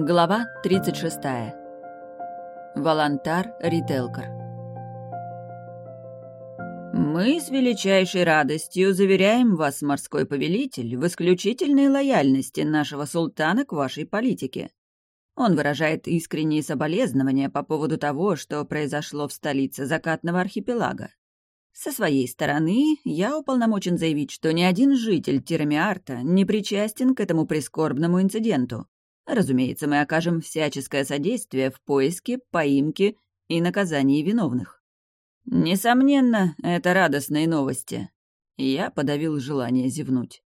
Глава 36. Волонтар Рителкар. «Мы с величайшей радостью заверяем вас, морской повелитель, в исключительной лояльности нашего султана к вашей политике. Он выражает искренние соболезнования по поводу того, что произошло в столице закатного архипелага. Со своей стороны, я уполномочен заявить, что ни один житель Тирамиарта не причастен к этому прискорбному инциденту, Разумеется, мы окажем всяческое содействие в поиске, поимке и наказании виновных. Несомненно, это радостные новости. Я подавил желание зевнуть.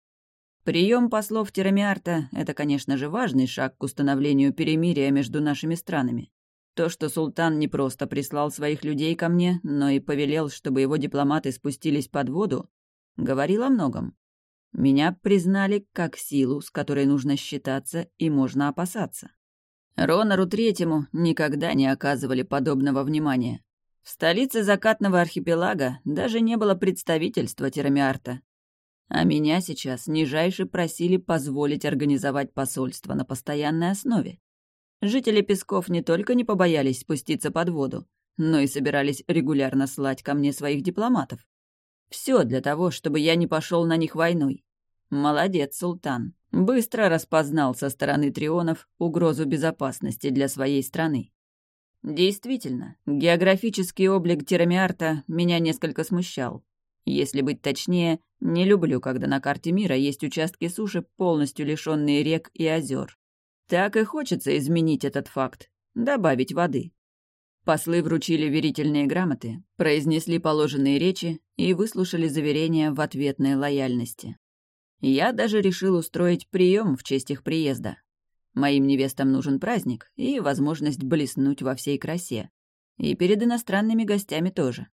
Прием послов Терамиарта — это, конечно же, важный шаг к установлению перемирия между нашими странами. То, что султан не просто прислал своих людей ко мне, но и повелел, чтобы его дипломаты спустились под воду, говорил о многом. Меня признали как силу, с которой нужно считаться и можно опасаться. Ронору Третьему никогда не оказывали подобного внимания. В столице закатного архипелага даже не было представительства Терамиарта. А меня сейчас нижайше просили позволить организовать посольство на постоянной основе. Жители Песков не только не побоялись спуститься под воду, но и собирались регулярно слать ко мне своих дипломатов. Все для того, чтобы я не пошел на них войной. Молодец, султан. Быстро распознал со стороны трионов угрозу безопасности для своей страны. Действительно, географический облик Терамиарта меня несколько смущал. Если быть точнее, не люблю, когда на карте мира есть участки суши, полностью лишенные рек и озер. Так и хочется изменить этот факт, добавить воды. Послы вручили верительные грамоты, произнесли положенные речи и выслушали заверения в ответной лояльности. Я даже решил устроить прием в честь их приезда. Моим невестам нужен праздник и возможность блеснуть во всей красе. И перед иностранными гостями тоже.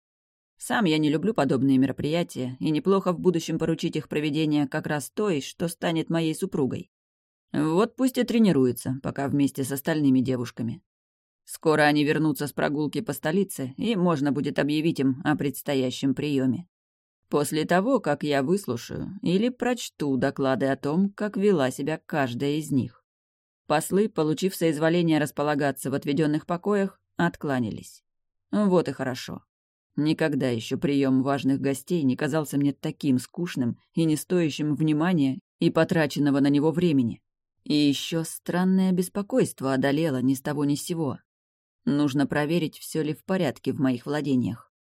Сам я не люблю подобные мероприятия, и неплохо в будущем поручить их проведение как раз той, что станет моей супругой. Вот пусть и тренируется, пока вместе с остальными девушками. Скоро они вернутся с прогулки по столице, и можно будет объявить им о предстоящем приеме. После того, как я выслушаю или прочту доклады о том, как вела себя каждая из них. Послы, получив соизволение располагаться в отведенных покоях, откланялись. Вот и хорошо. Никогда еще прием важных гостей не казался мне таким скучным и не стоящим внимания и потраченного на него времени. И еще странное беспокойство одолело ни с того ни с сего. Нужно проверить, все ли в порядке в моих владениях.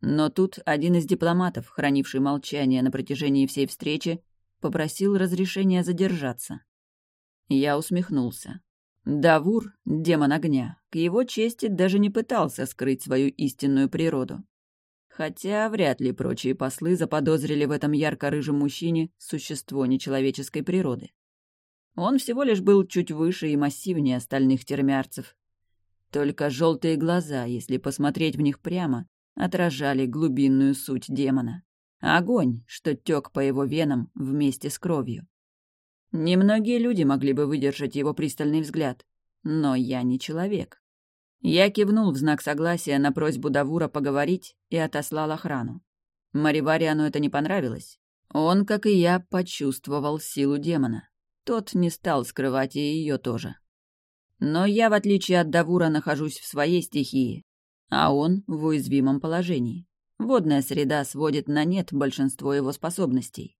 Но тут один из дипломатов, хранивший молчание на протяжении всей встречи, попросил разрешения задержаться. Я усмехнулся. Давур, демон огня, к его чести даже не пытался скрыть свою истинную природу. Хотя вряд ли прочие послы заподозрили в этом ярко-рыжем мужчине существо нечеловеческой природы. Он всего лишь был чуть выше и массивнее остальных термиарцев, только желтые глаза, если посмотреть в них прямо, отражали глубинную суть демона. Огонь, что тек по его венам вместе с кровью. Немногие люди могли бы выдержать его пристальный взгляд, но я не человек. Я кивнул в знак согласия на просьбу Давура поговорить и отослал охрану. Маривариану это не понравилось. Он, как и я, почувствовал силу демона. Тот не стал скрывать и ее тоже. Но я, в отличие от Давура, нахожусь в своей стихии, а он в уязвимом положении. Водная среда сводит на нет большинство его способностей.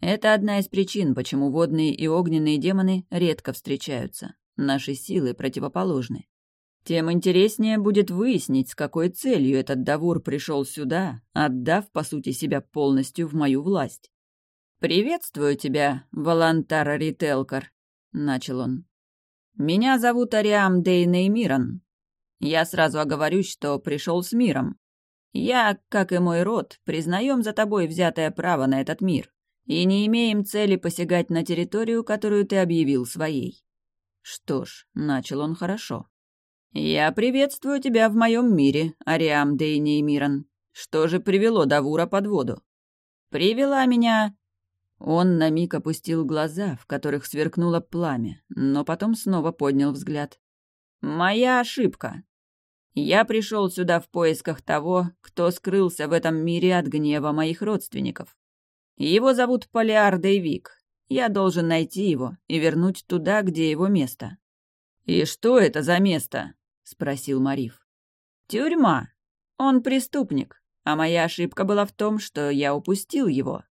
Это одна из причин, почему водные и огненные демоны редко встречаются. Наши силы противоположны. Тем интереснее будет выяснить, с какой целью этот Давур пришел сюда, отдав, по сути, себя полностью в мою власть. «Приветствую тебя, Волантара Рителкар», — начал он. «Меня зовут Ариам Дейнеймирон. Я сразу оговорюсь, что пришел с миром. Я, как и мой род, признаем за тобой взятое право на этот мир и не имеем цели посягать на территорию, которую ты объявил своей». Что ж, начал он хорошо. «Я приветствую тебя в моем мире, Ариам Дейнеймирон. Что же привело Давура под воду?» «Привела меня он на миг опустил глаза, в которых сверкнуло пламя, но потом снова поднял взгляд. «Моя ошибка. Я пришел сюда в поисках того, кто скрылся в этом мире от гнева моих родственников. Его зовут Полиар Дейвик. Я должен найти его и вернуть туда, где его место. «И что это за место?» — спросил Мариф. «Тюрьма. Он преступник, а моя ошибка была в том, что я упустил его».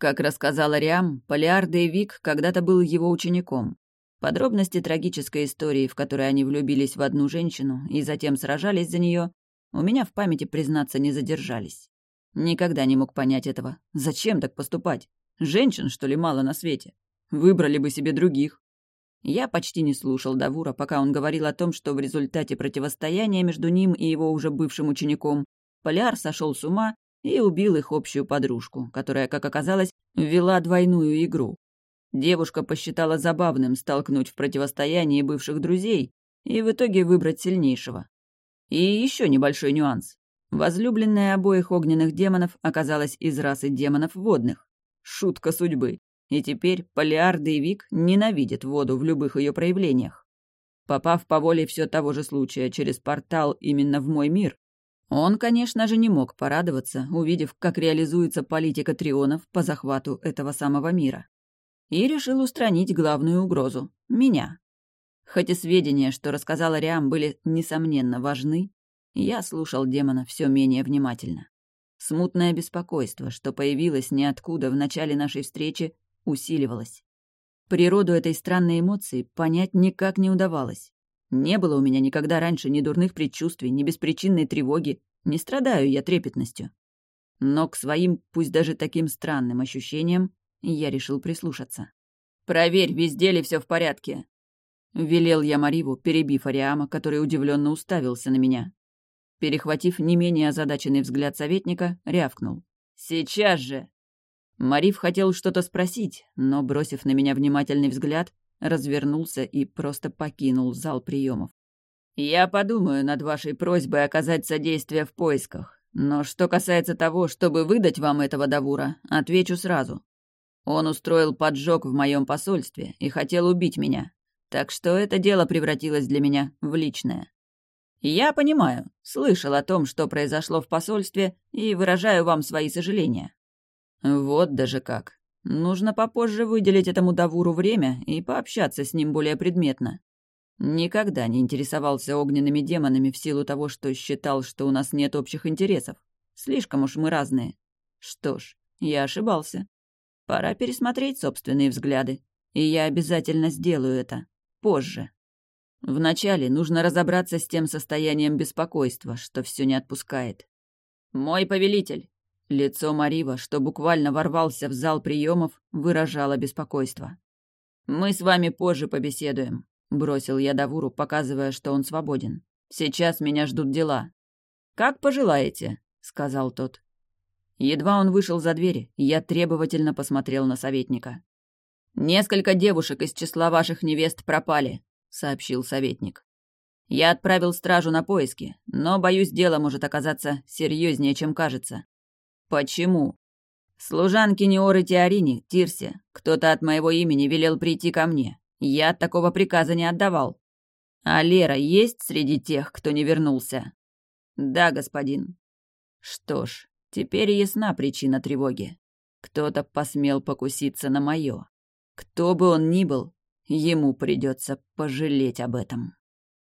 Как рассказала Риам, Полиар Дейвик когда-то был его учеником. Подробности трагической истории, в которой они влюбились в одну женщину и затем сражались за нее, у меня в памяти, признаться, не задержались. Никогда не мог понять этого. Зачем так поступать? Женщин, что ли, мало на свете? Выбрали бы себе других. Я почти не слушал Давура, пока он говорил о том, что в результате противостояния между ним и его уже бывшим учеником Поляр сошел с ума и убил их общую подружку, которая, как оказалось, ввела двойную игру. Девушка посчитала забавным столкнуть в противостоянии бывших друзей и в итоге выбрать сильнейшего. И еще небольшой нюанс. Возлюбленная обоих огненных демонов оказалась из расы демонов водных. Шутка судьбы. И теперь Полиар Дейвик ненавидит воду в любых ее проявлениях. Попав по воле все того же случая через портал именно в мой мир, он, конечно же, не мог порадоваться, увидев, как реализуется политика трионов по захвату этого самого мира. И решил устранить главную угрозу — меня. Хоть и сведения, что рассказала Риам, были, несомненно, важны, я слушал демона все менее внимательно. Смутное беспокойство, что появилось ниоткуда в начале нашей встречи, усиливалось. Природу этой странной эмоции понять никак не удавалось. Не было у меня никогда раньше ни дурных предчувствий, ни беспричинной тревоги, не страдаю я трепетностью. Но к своим, пусть даже таким странным ощущениям, я решил прислушаться. «Проверь, везде ли все в порядке», — велел я Мариву, перебив Ариама, который удивленно уставился на меня. Перехватив не менее озадаченный взгляд советника, рявкнул. «Сейчас же!» Марив хотел что-то спросить, но, бросив на меня внимательный взгляд, развернулся и просто покинул зал приемов. «Я подумаю над вашей просьбой оказать содействие в поисках. Но что касается того, чтобы выдать вам этого Давура, отвечу сразу. Он устроил поджог в моем посольстве и хотел убить меня. Так что это дело превратилось для меня в личное. Я понимаю, слышал о том, что произошло в посольстве, и выражаю вам свои сожаления. Вот даже как. Нужно попозже выделить этому Давуру время и пообщаться с ним более предметно. Никогда не интересовался огненными демонами в силу того, что считал, что у нас нет общих интересов. Слишком уж мы разные. Что ж, я ошибался. Пора пересмотреть собственные взгляды. И я обязательно сделаю это. Позже. Вначале нужно разобраться с тем состоянием беспокойства, что все не отпускает. «Мой повелитель, Лицо Марива, что буквально ворвался в зал приемов, выражало беспокойство. «Мы с вами позже побеседуем», — бросил я Давуру, показывая, что он свободен. «Сейчас меня ждут дела». «Как пожелаете», — сказал тот. Едва он вышел за дверь, я требовательно посмотрел на советника. «Несколько девушек из числа ваших невест пропали», — сообщил советник. «Я отправил стражу на поиски, но, боюсь, дело может оказаться серьезнее, чем кажется. «Почему?» «Служанки Неоры Теорини, Тирсе, кто-то от моего имени велел прийти ко мне. Я такого приказа не отдавал. А Лера есть среди тех, кто не вернулся?» «Да, господин». «Что ж, теперь ясна причина тревоги. Кто-то посмел покуситься на мое. Кто бы он ни был, ему придется пожалеть об этом».